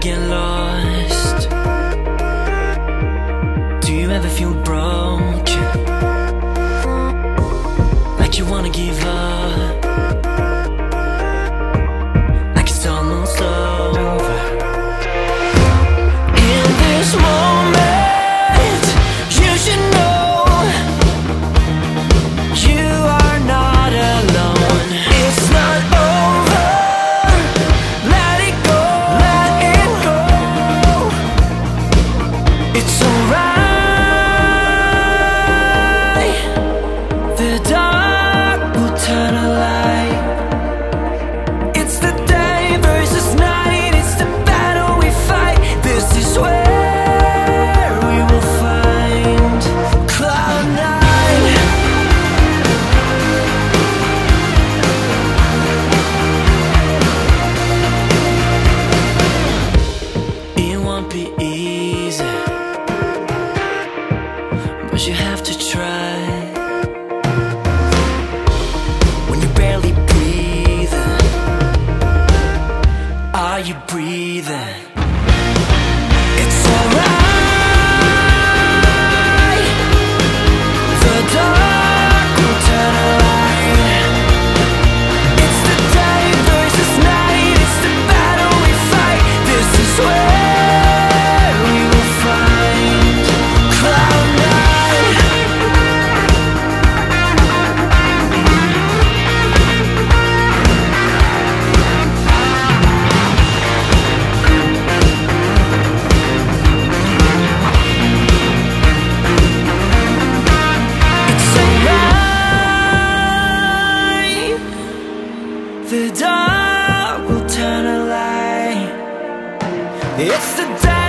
get lost? Do you ever feel broke? Like you wanna give up? are you breathing? The dark will turn a light. It's the dark